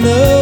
know.